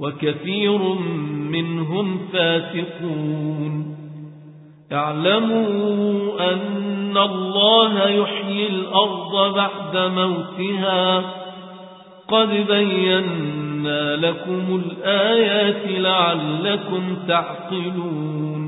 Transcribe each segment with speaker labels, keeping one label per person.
Speaker 1: وكثير منهم فاسقون. اعلموا أن الله يحيي الأرض بعد موتها. قد بينا لكم الآيات لعلكم تعقلون.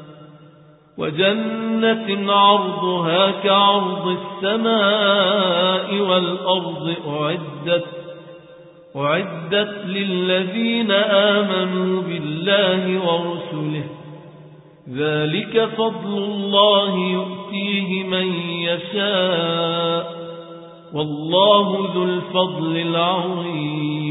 Speaker 1: وجنة عرضها كعرض السماء والأرض أعدت أعدت للذين آمنوا بالله ورسله. ذلك فضل الله يؤتيه من يشاء والله ذو الفضل العظيم.